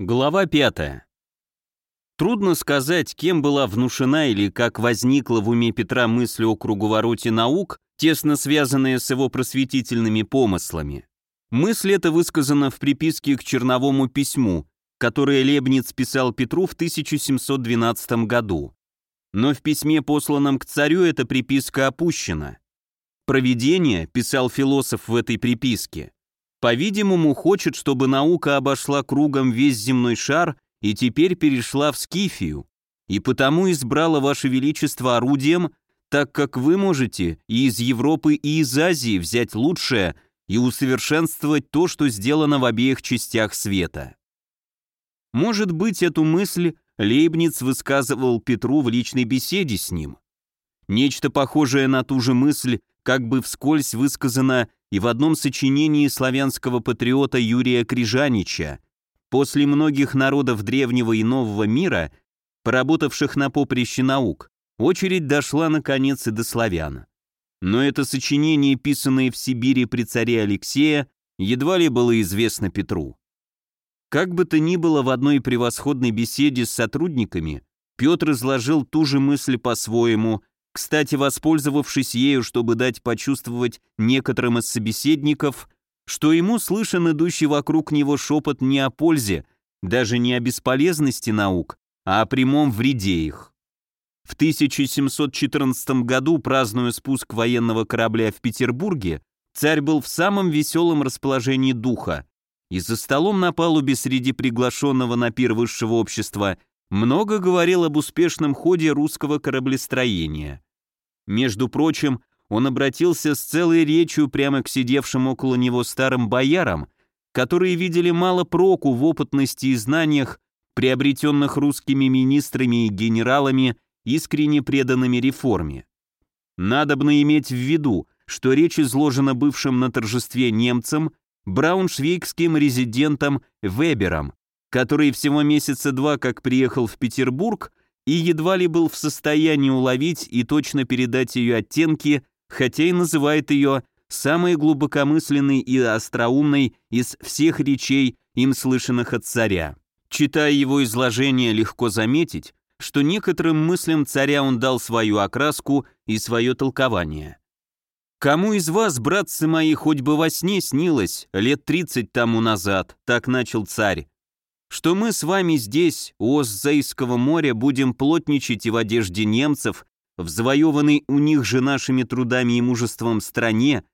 Глава 5. Трудно сказать, кем была внушена или как возникла в уме Петра мысль о круговороте наук, тесно связанная с его просветительными помыслами. Мысль эта высказана в приписке к черновому письму, которое Лебниц писал Петру в 1712 году. Но в письме, посланном к царю, эта приписка опущена. «Провидение», — писал философ в этой приписке, по-видимому, хочет, чтобы наука обошла кругом весь земной шар и теперь перешла в Скифию, и потому избрала Ваше Величество орудием, так как вы можете и из Европы, и из Азии взять лучшее и усовершенствовать то, что сделано в обеих частях света. Может быть, эту мысль Лейбниц высказывал Петру в личной беседе с ним. Нечто похожее на ту же мысль, как бы вскользь высказано и в одном сочинении славянского патриота Юрия Крижанича «После многих народов древнего и нового мира, поработавших на поприще наук, очередь дошла наконец и до славян». Но это сочинение, писанное в Сибири при царе Алексея, едва ли было известно Петру. Как бы то ни было, в одной превосходной беседе с сотрудниками Петр изложил ту же мысль по-своему, кстати, воспользовавшись ею, чтобы дать почувствовать некоторым из собеседников, что ему слышен идущий вокруг него шепот не о пользе, даже не о бесполезности наук, а о прямом вреде их. В 1714 году, празднуя спуск военного корабля в Петербурге, царь был в самом веселом расположении духа, и за столом на палубе среди приглашенного на пир высшего общества много говорил об успешном ходе русского кораблестроения. Между прочим, он обратился с целой речью прямо к сидевшим около него старым боярам, которые видели мало проку в опытности и знаниях, приобретенных русскими министрами и генералами, искренне преданными реформе. Надобно иметь в виду, что речь изложена бывшим на торжестве немцам, брауншвейгским резидентом Вебером, который всего месяца два как приехал в Петербург и едва ли был в состоянии уловить и точно передать ее оттенки, хотя и называет ее самой глубокомысленной и остроумной из всех речей, им слышанных от царя. Читая его изложение, легко заметить, что некоторым мыслям царя он дал свою окраску и свое толкование. «Кому из вас, братцы мои, хоть бы во сне снилось, лет тридцать тому назад?» — так начал царь что мы с вами здесь, у Оззейского моря, будем плотничать и в одежде немцев, в завоеванной у них же нашими трудами и мужеством стране,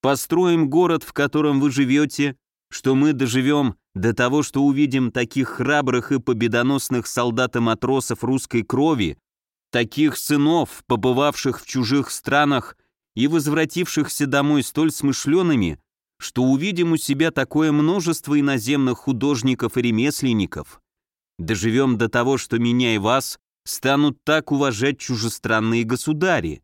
построим город, в котором вы живете, что мы доживем до того, что увидим таких храбрых и победоносных солдат и матросов русской крови, таких сынов, побывавших в чужих странах и возвратившихся домой столь смышленными, что увидим у себя такое множество иноземных художников и ремесленников, доживем до того, что меня и вас станут так уважать чужестранные государи.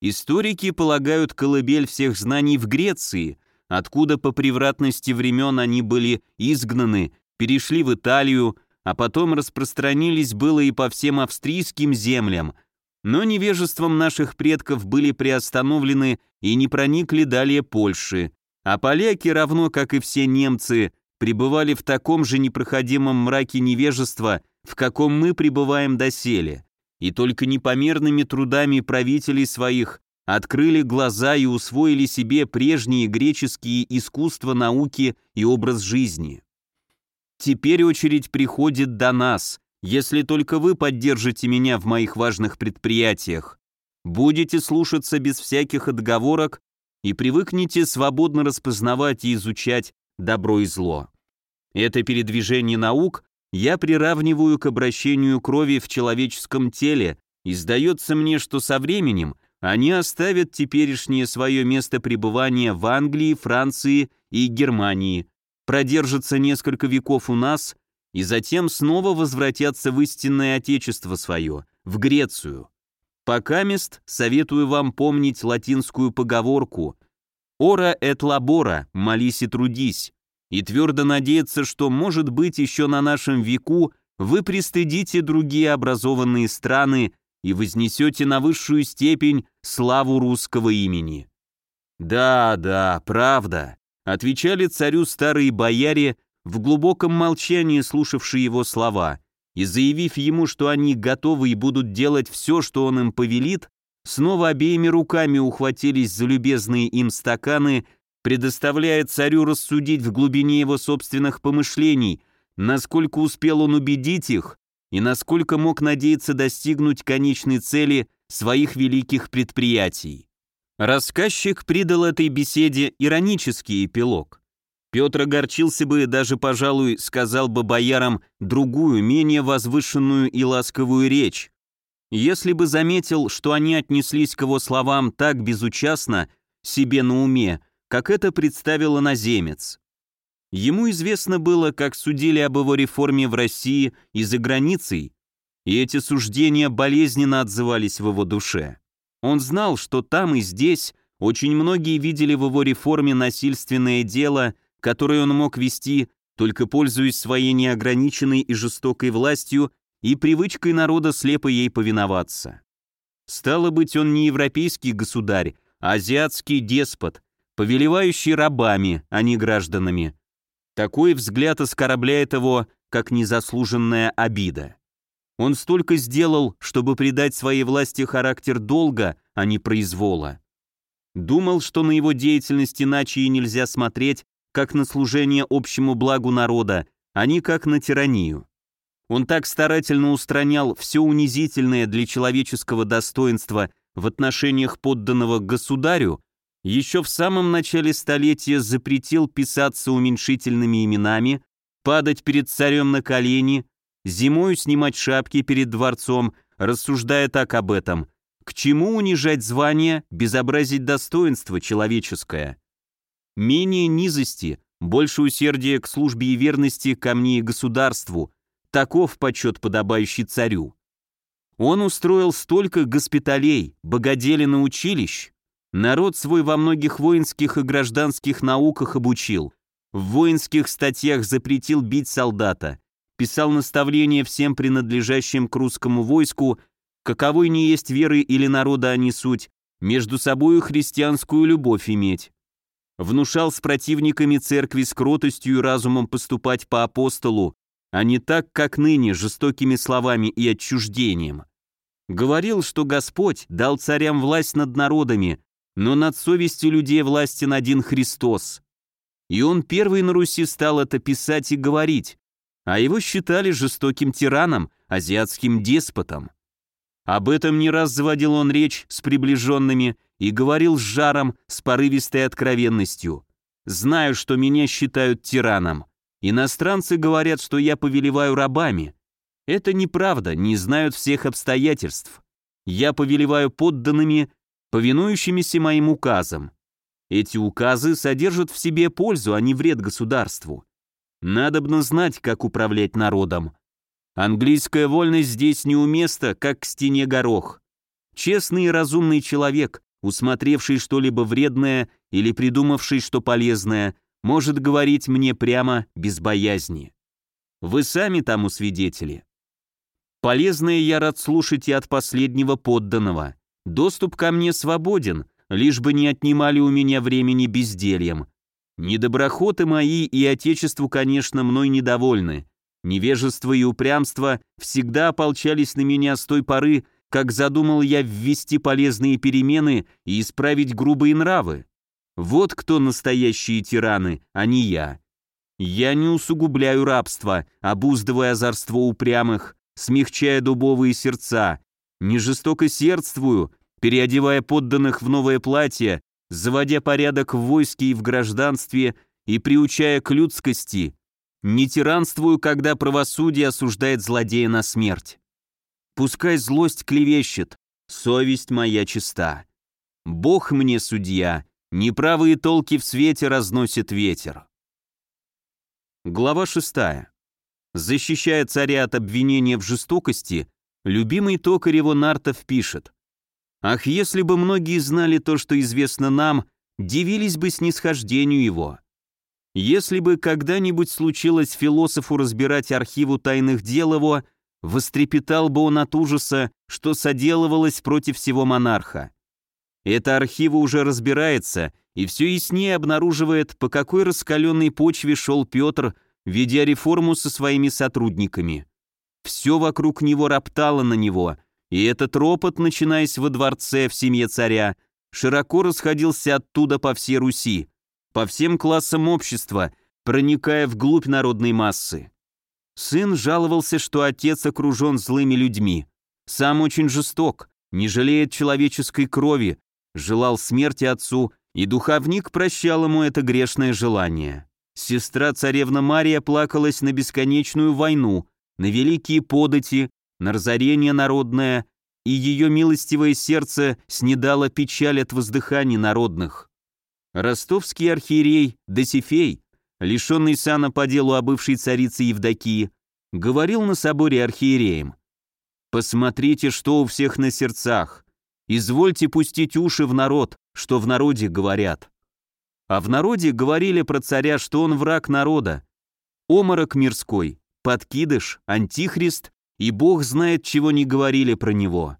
Историки полагают колыбель всех знаний в Греции, откуда по превратности времен они были изгнаны, перешли в Италию, а потом распространились было и по всем австрийским землям, но невежеством наших предков были приостановлены и не проникли далее Польши. А поляки, равно как и все немцы, пребывали в таком же непроходимом мраке невежества, в каком мы пребываем доселе, и только непомерными трудами правителей своих открыли глаза и усвоили себе прежние греческие искусства науки и образ жизни. Теперь очередь приходит до нас, если только вы поддержите меня в моих важных предприятиях. Будете слушаться без всяких отговорок и привыкните свободно распознавать и изучать добро и зло. Это передвижение наук я приравниваю к обращению крови в человеческом теле, и сдается мне, что со временем они оставят теперешнее свое место пребывания в Англии, Франции и Германии, продержатся несколько веков у нас и затем снова возвратятся в истинное отечество свое, в Грецию. Пока мест советую вам помнить латинскую поговорку. «Ора et labora» — «молись и трудись», и твердо надеяться, что, может быть, еще на нашем веку вы пристыдите другие образованные страны и вознесете на высшую степень славу русского имени. «Да, да, правда», — отвечали царю старые бояре, в глубоком молчании слушавшие его слова, и заявив ему, что они готовы и будут делать все, что он им повелит, снова обеими руками ухватились за любезные им стаканы, предоставляя царю рассудить в глубине его собственных помышлений, насколько успел он убедить их и насколько мог надеяться достигнуть конечной цели своих великих предприятий. Рассказчик придал этой беседе иронический эпилог. Петр огорчился бы, даже, пожалуй, сказал бы боярам другую, менее возвышенную и ласковую речь, если бы заметил, что они отнеслись к его словам так безучастно, себе на уме, как это представил иноземец. Ему известно было, как судили об его реформе в России и за границей, и эти суждения болезненно отзывались в его душе. Он знал, что там и здесь очень многие видели в его реформе насильственное дело, которое он мог вести, только пользуясь своей неограниченной и жестокой властью и привычкой народа слепо ей повиноваться. Стало быть, он не европейский государь, а азиатский деспот, повелевающий рабами, а не гражданами. Такой взгляд оскорбляет его, как незаслуженная обида. Он столько сделал, чтобы придать своей власти характер долга, а не произвола. Думал, что на его деятельность иначе и нельзя смотреть, как на служение общему благу народа, а не как на тиранию. Он так старательно устранял все унизительное для человеческого достоинства в отношениях подданного государю, еще в самом начале столетия запретил писаться уменьшительными именами, падать перед царем на колени, зимою снимать шапки перед дворцом, рассуждая так об этом. К чему унижать звание, безобразить достоинство человеческое? Менее низости, больше усердия к службе и верности ко мне и государству, Таков почет, подобающий царю. Он устроил столько госпиталей, богоделин училищ, народ свой во многих воинских и гражданских науках обучил, в воинских статьях запретил бить солдата, писал наставления всем принадлежащим к русскому войску, каковой не есть веры или народа они суть, между собою христианскую любовь иметь. Внушал с противниками церкви с кротостью и разумом поступать по апостолу, а не так, как ныне, жестокими словами и отчуждением. Говорил, что Господь дал царям власть над народами, но над совестью людей властен один Христос. И он первый на Руси стал это писать и говорить, а его считали жестоким тираном, азиатским деспотом. Об этом не раз заводил он речь с приближенными и говорил с жаром, с порывистой откровенностью. «Знаю, что меня считают тираном. Иностранцы говорят, что я повелеваю рабами. Это неправда, не знают всех обстоятельств. Я повелеваю подданными, повинующимися моим указам. Эти указы содержат в себе пользу, а не вред государству. Надобно знать, как управлять народом. Английская вольность здесь неуместна, как к стене горох. Честный и разумный человек, усмотревший что-либо вредное или придумавший что полезное, может говорить мне прямо, без боязни. Вы сами тому свидетели. Полезное я рад слушать и от последнего подданного. Доступ ко мне свободен, лишь бы не отнимали у меня времени бездельем. Недоброхоты мои и отечеству, конечно, мной недовольны. Невежество и упрямство всегда ополчались на меня с той поры, как задумал я ввести полезные перемены и исправить грубые нравы. Вот кто настоящие тираны, а не я. Я не усугубляю рабство, обуздывая озорство упрямых, смягчая дубовые сердца, не жестоко сердствую, переодевая подданных в новое платье, заводя порядок в войске и в гражданстве и приучая к людскости, не тиранствую, когда правосудие осуждает злодея на смерть. Пускай злость клевещет, совесть моя чиста. Бог мне судья, Неправые толки в свете разносит ветер. Глава 6. Защищая царя от обвинения в жестокости, любимый Токареву Нартов пишет «Ах, если бы многие знали то, что известно нам, дивились бы снисхождению его. Если бы когда-нибудь случилось философу разбирать архиву тайных дел его, вострепетал бы он от ужаса, что соделывалось против всего монарха. Это архива уже разбирается и все яснее обнаруживает, по какой раскаленной почве шел Петр ведя реформу со своими сотрудниками. Все вокруг него роптало на него, и этот ропот, начинаясь во дворце в семье царя, широко расходился оттуда по всей Руси, по всем классам общества, проникая вглубь народной массы. Сын жаловался, что отец окружен злыми людьми, сам очень жесток, не жалеет человеческой крови, желал смерти отцу, и духовник прощал ему это грешное желание. Сестра царевна Мария плакалась на бесконечную войну, на великие подати, на разорение народное, и ее милостивое сердце снедало печаль от воздыханий народных. Ростовский архиерей Досифей, лишенный сана по делу о бывшей царице Евдокии, говорил на соборе архиереем, «Посмотрите, что у всех на сердцах, извольте пустить уши в народ, что в народе говорят». А в народе говорили про царя, что он враг народа, оморок мирской, подкидыш, антихрист, и бог знает, чего не говорили про него.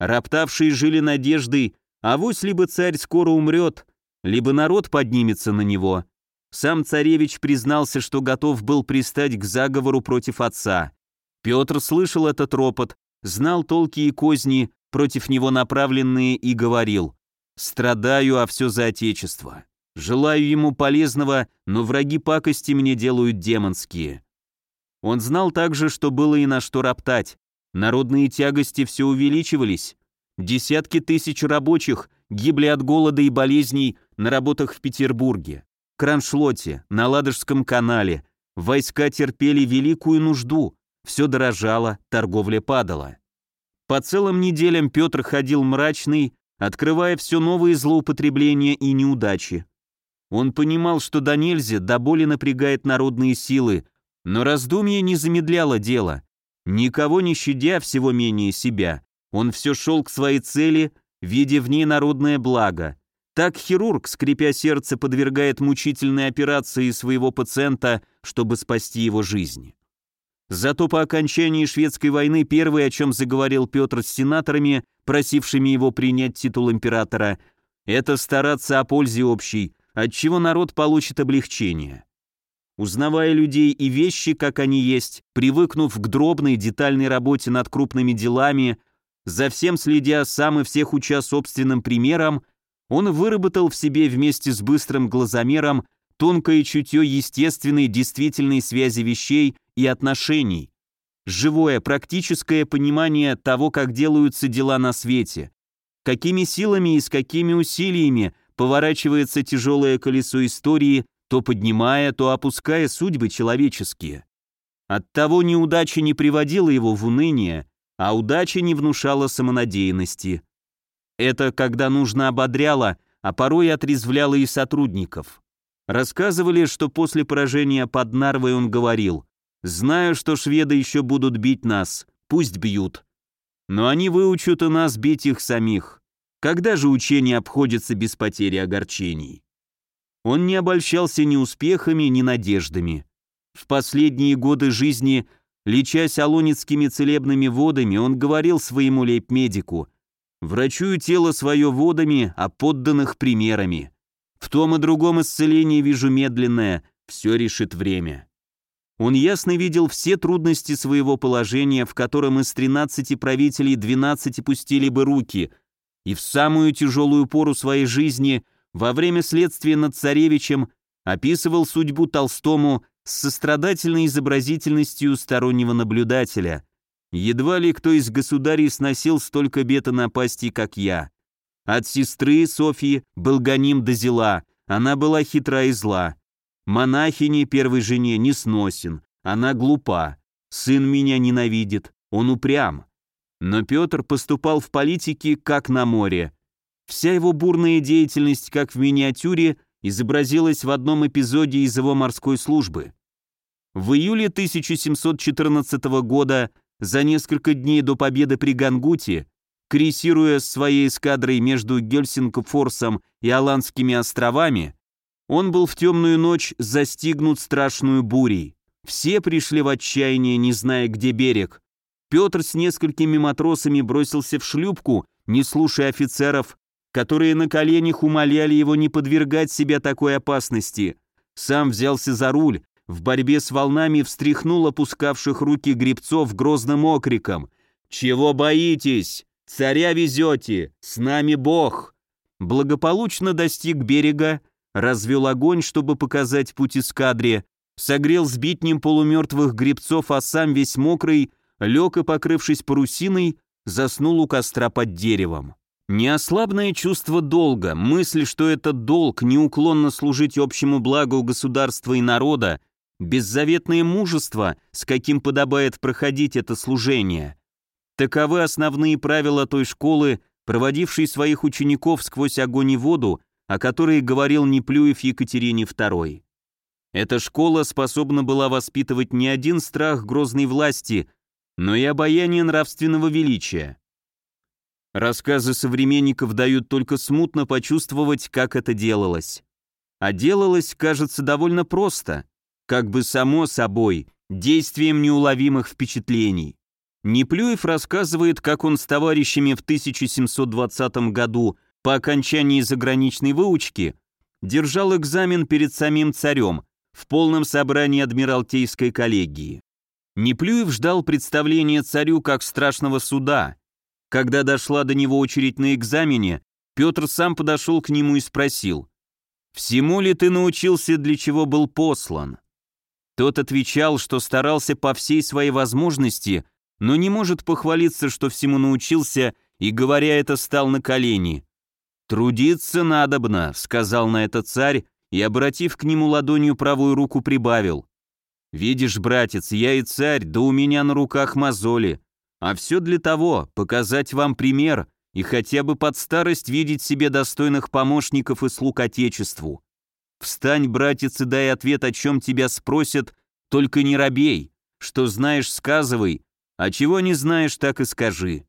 Роптавшие жили надеждой, а вось либо царь скоро умрет, либо народ поднимется на него. Сам царевич признался, что готов был пристать к заговору против отца. Петр слышал этот ропот, знал толки и козни, против него направленные, и говорил «Страдаю, а все за отечество. Желаю ему полезного, но враги пакости мне делают демонские». Он знал также, что было и на что роптать. Народные тягости все увеличивались. Десятки тысяч рабочих гибли от голода и болезней на работах в Петербурге, Кроншлоте, на Ладожском канале. Войска терпели великую нужду, все дорожало, торговля падала. По целым неделям Петр ходил мрачный, открывая все новые злоупотребления и неудачи. Он понимал, что до нельзя, до боли напрягает народные силы, но раздумье не замедляло дело. Никого не щадя, всего менее себя, он все шел к своей цели, видя в ней народное благо. Так хирург, скрипя сердце, подвергает мучительной операции своего пациента, чтобы спасти его жизнь. Зато по окончании шведской войны первое, о чем заговорил Петр с сенаторами, просившими его принять титул императора, это стараться о пользе общей, от чего народ получит облегчение. Узнавая людей и вещи, как они есть, привыкнув к дробной детальной работе над крупными делами, за всем следя сам и всех уча собственным примером, он выработал в себе вместе с быстрым глазомером тонкое чутье естественной действительной связи вещей и отношений, живое практическое понимание того, как делаются дела на свете, какими силами и с какими усилиями поворачивается тяжелое колесо истории, то поднимая, то опуская судьбы человеческие. Оттого неудача не приводила его в уныние, а удача не внушала самонадеянности. Это когда нужно ободряло, а порой отрезвляло и сотрудников. Рассказывали, что после поражения под Нарвой он говорил, «Знаю, что шведы еще будут бить нас, пусть бьют. Но они выучат и нас бить их самих. Когда же учение обходится без потери огорчений?» Он не обольщался ни успехами, ни надеждами. В последние годы жизни Лечась алонецкими целебными водами, он говорил своему лейб-медику «Врачую тело свое водами, а подданных примерами. В том и другом исцелении вижу медленное, все решит время». Он ясно видел все трудности своего положения, в котором из 13 правителей 12 пустили бы руки, и в самую тяжелую пору своей жизни, во время следствия над царевичем, описывал судьбу Толстому с сострадательной изобразительностью стороннего наблюдателя. Едва ли кто из государей сносил столько бед и напастей, как я. От сестры Софьи был гоним до зела, она была хитра и зла. Монахине первой жене не сносен, она глупа. Сын меня ненавидит, он упрям. Но Петр поступал в политике, как на море. Вся его бурная деятельность, как в миниатюре, изобразилась в одном эпизоде из его морской службы. В июле 1714 года, за несколько дней до победы при Гангуте, крейсируя своей эскадрой между Гельсингфорсом и Аландскими островами, он был в темную ночь застигнут страшную бурей. Все пришли в отчаяние, не зная, где берег. Петр с несколькими матросами бросился в шлюпку, не слушая офицеров, которые на коленях умоляли его не подвергать себя такой опасности. Сам взялся за руль, в борьбе с волнами встряхнул опускавших руки гребцов грозным окриком «Чего боитесь? Царя везете! С нами Бог!» Благополучно достиг берега, развел огонь, чтобы показать путь эскадре, согрел сбитнем полумертвых гребцов, а сам весь мокрый, лег и, покрывшись парусиной, заснул у костра под деревом. Неослабное чувство долга, мысль, что этот долг неуклонно служить общему благу государства и народа, беззаветное мужество, с каким подобает проходить это служение. Таковы основные правила той школы, проводившей своих учеников сквозь огонь и воду, о которой говорил Неплюев Екатерине II. Эта школа способна была воспитывать не один страх грозной власти, но и обаяние нравственного величия. Рассказы современников дают только смутно почувствовать, как это делалось. А делалось, кажется, довольно просто, как бы само собой, действием неуловимых впечатлений. Неплюев рассказывает, как он с товарищами в 1720 году по окончании заграничной выучки держал экзамен перед самим царем в полном собрании Адмиралтейской коллегии. Неплюев ждал представления царю как страшного суда. Когда дошла до него очередь на экзамене, Петр сам подошел к нему и спросил, «Всему ли ты научился, для чего был послан?» Тот отвечал, что старался по всей своей возможности, но не может похвалиться, что всему научился, и, говоря это, стал на колени. «Трудиться надобно», — сказал на это царь, и, обратив к нему ладонью правую руку, прибавил. Видишь, братец, я и царь, да у меня на руках мозоли. А все для того, показать вам пример и хотя бы под старость видеть себе достойных помощников и слуг Отечеству. Встань, братец, и дай ответ, о чем тебя спросят, только не робей. Что знаешь, сказывай, а чего не знаешь, так и скажи».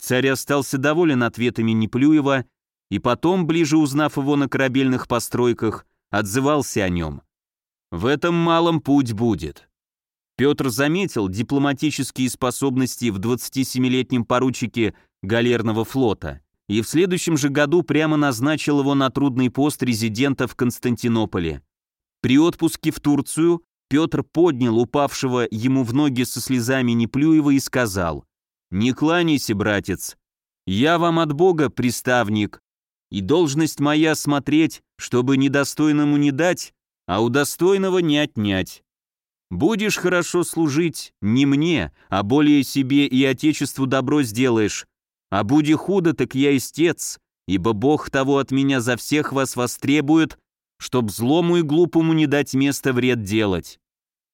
Царь остался доволен ответами Неплюева, и потом, ближе узнав его на корабельных постройках, отзывался о нем. В этом малом путь будет. Петр заметил дипломатические способности в 27-летнем поручике галерного флота и в следующем же году прямо назначил его на трудный пост резидента в Константинополе. При отпуске в Турцию Петр поднял упавшего ему в ноги со слезами Неплюева и сказал «Не кланяйся, братец, я вам от Бога приставник, и должность моя смотреть, чтобы недостойному не дать, а у достойного не отнять. Будешь хорошо служить не мне, а более себе и Отечеству добро сделаешь, а буди худо, так я истец, ибо Бог того от меня за всех вас востребует, чтоб злому и глупому не дать место вред делать.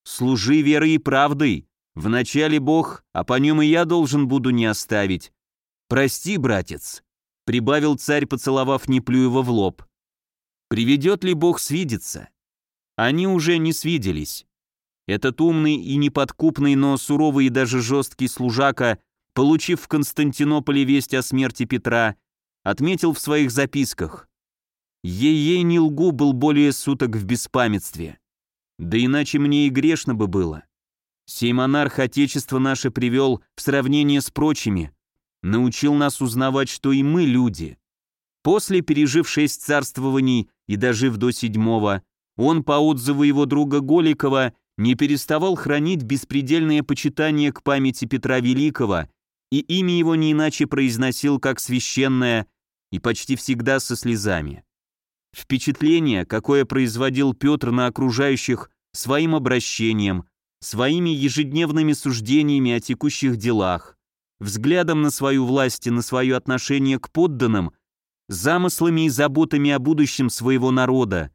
Служи верой и правдой, вначале Бог, а по нем и я должен буду не оставить. Прости, братец, прибавил царь, поцеловав Неплюева в лоб. Приведет ли Бог свидеться? Они уже не свиделись. Этот умный и неподкупный, но суровый и даже жесткий служака, получив в Константинополе весть о смерти Петра, отметил в своих записках «Ей-ей не лгу был более суток в беспамятстве. Да иначе мне и грешно бы было. Сей монарх Отечество наше привел в сравнение с прочими, научил нас узнавать, что и мы люди. После, пережив шесть царствований и дожив до седьмого, он, по отзыву его друга Голикова, не переставал хранить беспредельное почитание к памяти Петра Великого, и имя его не иначе произносил как священное и почти всегда со слезами. Впечатление, какое производил Петр на окружающих своим обращением, своими ежедневными суждениями о текущих делах, взглядом на свою власть и на свое отношение к подданным, замыслами и заботами о будущем своего народа,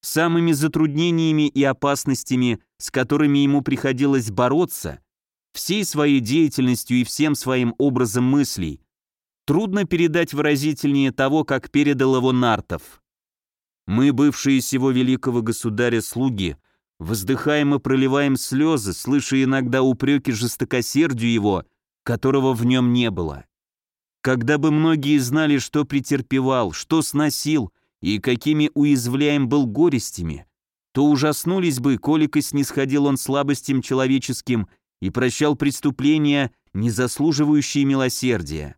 самыми затруднениями и опасностями, с которыми ему приходилось бороться, всей своей деятельностью и всем своим образом мыслей, трудно передать выразительнее того, как передал его Нартов. Мы, бывшие сего великого государя слуги, воздыхаем и проливаем слезы, слыша иногда упреки жестокосердию его, которого в нем не было. Когда бы многие знали, что претерпевал, что сносил, и какими уязвляем был горестями, то ужаснулись бы, колик снисходил он слабостям человеческим и прощал преступления, не заслуживающие милосердия.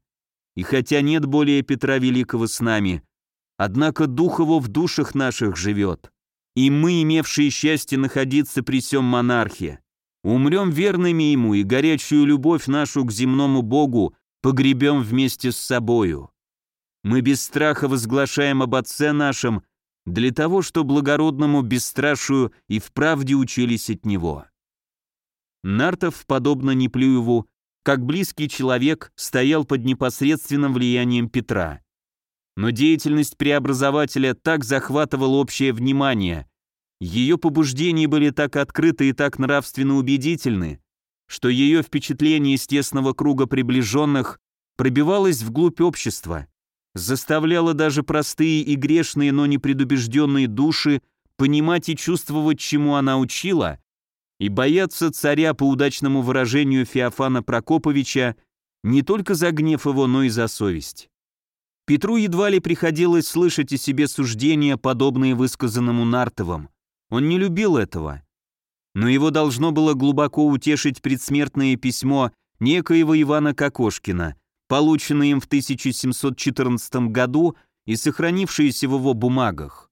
И хотя нет более Петра Великого с нами, однако дух его в душах наших живет. и мы, имевшие счастье находиться при сём монархе, умрем верными ему и горячую любовь нашу к земному Богу погребем вместе с собою. Мы без страха возглашаем об Отце нашем, для того, что благородному бесстрашию и вправде учились от Него. Нартов, подобно Неплюеву, как близкий человек, стоял под непосредственным влиянием Петра. Но деятельность преобразователя так захватывала общее внимание, ее побуждения были так открыты и так нравственно убедительны, что ее впечатление из тесного круга приближенных пробивалось вглубь общества, заставляло даже простые и грешные, но непредубежденные души понимать и чувствовать, чему она учила, и бояться царя по удачному выражению Феофана Прокоповича не только за гнев его, но и за совесть. Петру едва ли приходилось слышать о себе суждения, подобные высказанному Нартовым. Он не любил этого. Но его должно было глубоко утешить предсмертное письмо некоего Ивана Кокошкина, полученное им в 1714 году и сохранившееся в его бумагах.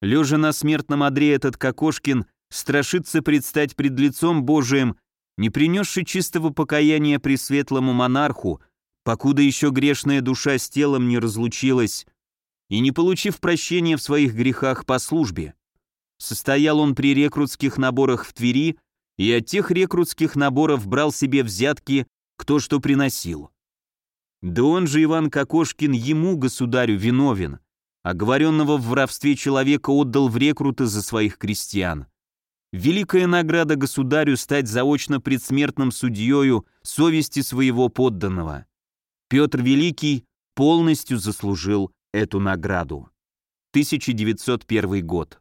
Лежа на смертном одре этот Кокошкин страшится предстать пред лицом Божиим, не принесший чистого покаяния пресветлому монарху, покуда еще грешная душа с телом не разлучилась, и не получив прощения в своих грехах по службе. Состоял он при рекрутских наборах в Твери и от тех рекрутских наборов брал себе взятки, кто что приносил. Да он же, Иван Кокошкин, ему, государю, виновен, а говоренного в воровстве человека отдал в рекруты за своих крестьян. Великая награда государю стать заочно предсмертным судьею совести своего подданного. Петр Великий полностью заслужил эту награду. 1901 год.